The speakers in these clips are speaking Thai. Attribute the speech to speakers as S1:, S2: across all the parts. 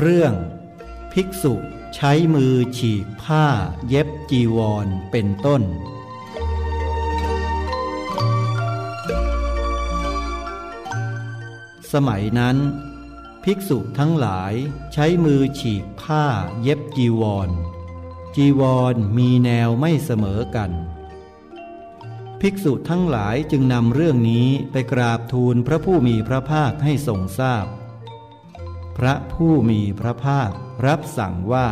S1: เรื่องภิกษุใช้มือฉีกผ้าเย็บจีวรเป็นต้น สมัยนั้น ภิกษุทั้งหลายใช้มือฉีกผ้าเย็บจีวร จีวรมีแนวไม่เสมอกัน ภิกษุทั้งหลายจึงนำเรื่องนี้ไปกราบทูลพระผู้มีพระภาคให้ทรงทราบพ พระผู้มีพระภาครับสั่งว่า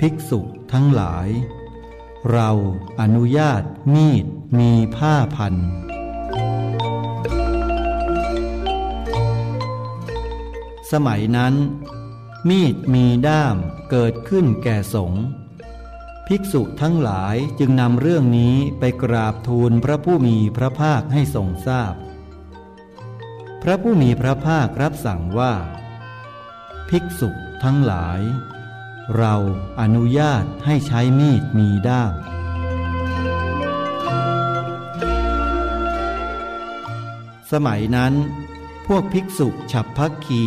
S1: ภิกษุทั้งหลาย เราอนุญาตมีดมีผ้าพัน สมัยนั้น มีดมีด้ามเกิดขึ้นแก่สงฆ์ภิกษุทั้งหลายจึงนำเรื่องนี้ไปกราบทูลพระผู้มีพระภาคให้ทรงทราบพพ ระผู้มีพระภาครับสั่งว่า ภิกษุทั้งหลาย เราอนุญาตให้ใช้มีดมีด้ามสมัยนั้น พวกภิกษุฉับพักคี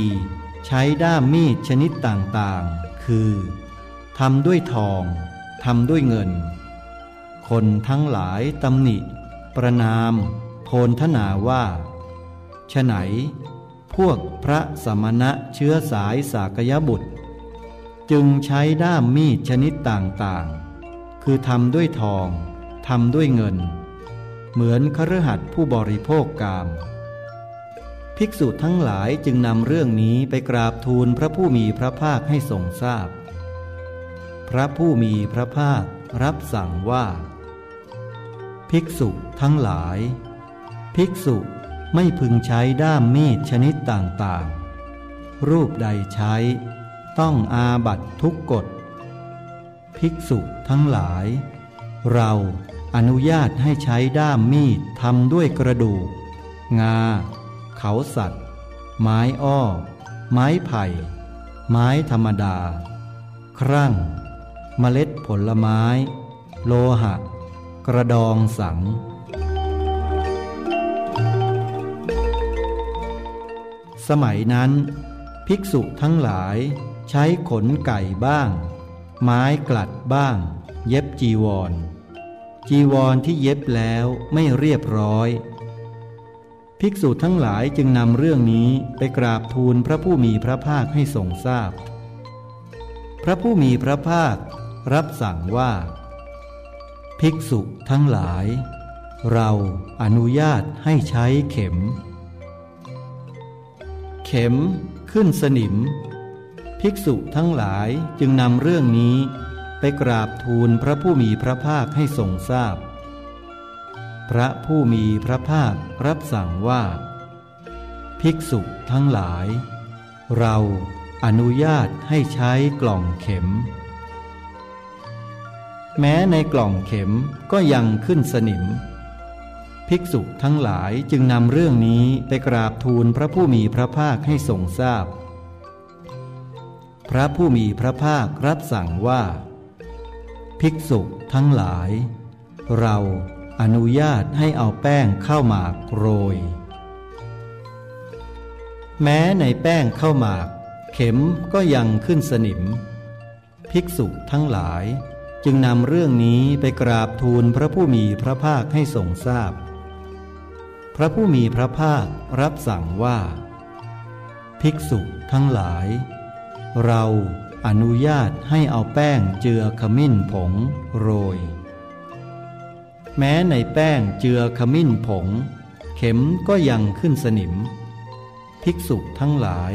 S1: ใช้ด้ามมีดชนิดต่างๆ คือทำด้วยทองทำด้วยเงิน คนทั้งหลายตำหนิ ประนาม โพนทนาว่า ฉไหน พวกพระสมณะเชื้อสายสากยบุตร จึงใช้ด้ามมีดชนิดต่างๆ คือทำด้วยทองทำด้วยเงิน เหมือนครหัสผู้บริโภคกาม ภิกษุทั้งหลายจึงนำเรื่องนี้ไปกราบทูลพระผู้มีพระภาคให้ทรงทราบพพระผู้มีพระภาครับสั่งว่า ภิกษุทั้งหลาย ภิกษุ ไม่พึงใช้ด้ามมีดชนิดต่างๆ รูปใดใช้ ต้องอาบัตทุกกฎ ภิกษุทั้งหลาย เราอนุญาตให้ใช้ด้ามมีดทำด้วยกระดูก งา เขาสัตว์ ไม้อ้อ ไม้ไผ่ ไม้ธรรมดา ครั่ง เมล็ดผลไม้ โลหะ กระดองสัง สมัยนั้น ภิกษุทั้งหลายใช้ขนไก่บ้าง ไม้กลัดบ้าง เย็บจีวร จีวรที่เย็บแล้วไม่เรียบร้อย ภิกษุทั้งหลายจึงนำเรื่องนี้ไปกราบทูลพระผู้มีพระภาคให้ทรงทราบพพระผู้มีพระภาครับสั่งว่า ภิกษุทั้งหลาย เราอนุญาตให้ใช้เข็ม เข็มขึ้นสนิม ภิกษุทั้งหลายจึงนำเรื่องนี้ ไปกราบทูลพระผู้มีพระภาคให้ทรงทราบพพระผู้มีพระภาครับสั่งว่า ภิกษุทั้งหลาย เราอนุญาตให้ใช้กล่องเข็ม แม้ในกล่องเข็มก็ยังขึ้นสนิม ภิกษุทั้งหลายจึงนำเรื่องนี้ไปกราบทูลพระผู้มีพระภาคให้ทรงทราบพพระผู้มีพระภาครับสั่งว่า ภิกษุทั้งหลาย เราอนุญาตให้เอาแป้งข้าวหมากโรย แม้ในแป้งข้าวหมาก เข็มก็ยังขึ้นสนิม ภิกษุทั้งหลายจึงนำเรื่องนี้ไปกราบทูลพระผู้มีพระภาคให้ทรงทราบพพ ระผู้มีพระภาครับสั่งว่า ภิกษุทั้งหลาย เราอนุญาตให้เอาแป้งเจือขมิ้นผงโรย แม้ในแป้งเจือขมิ้นผง เข็มก็ยังขึ้นสนิม ภิกษุทั้งหลาย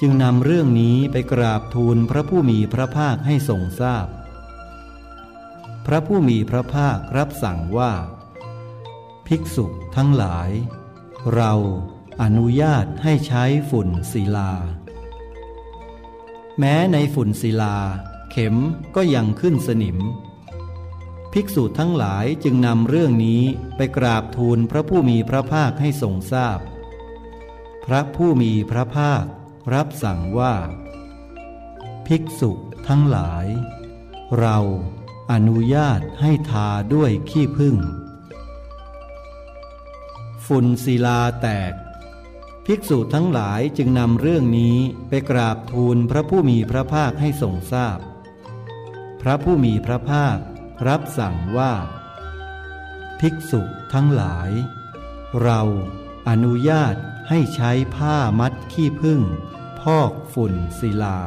S1: จึงนำเรื่องนี้ไปกราบทูลพระผู้มีพระภาคให้ทรงทราบพพระผู้มีพระภาครับสั่งว่า ภิกษุทั้งหลาย เราอนุญาตให้ใช้ฝุ่นศิลา แม้ในฝุ่นศิลา เข็มก็ยังขึ้นสนิม ภิกษุทั้งหลายจึงนำเรื่องนี้ไปกราบทูลพระผู้มีพระภาคให้ทรงทราบพพระผู้มีพระภาครับสั่งว่า ภิกษุทั้งหลาย เราอนุญาตให้ทาด้วยขี้ผึ้ง ฝุ่นศิลาแตก ภิกษุทั้งหลายจึงนำเรื่องนี้ไปกราบทูลพระผู้มีพระภาคให้ทรงทราบพพระผู้มีพระภาครับสั่งว่า ภิกษุทั้งหลาย เราอนุญาตให้ใช้ผ้ามัดขี้พึ่งพอกฝุ่นศิลา